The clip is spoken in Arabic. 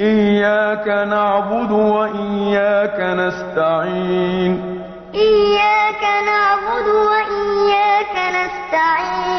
إياك نعبد وإياك نستعين. إياك نعبد وإياك نستعين.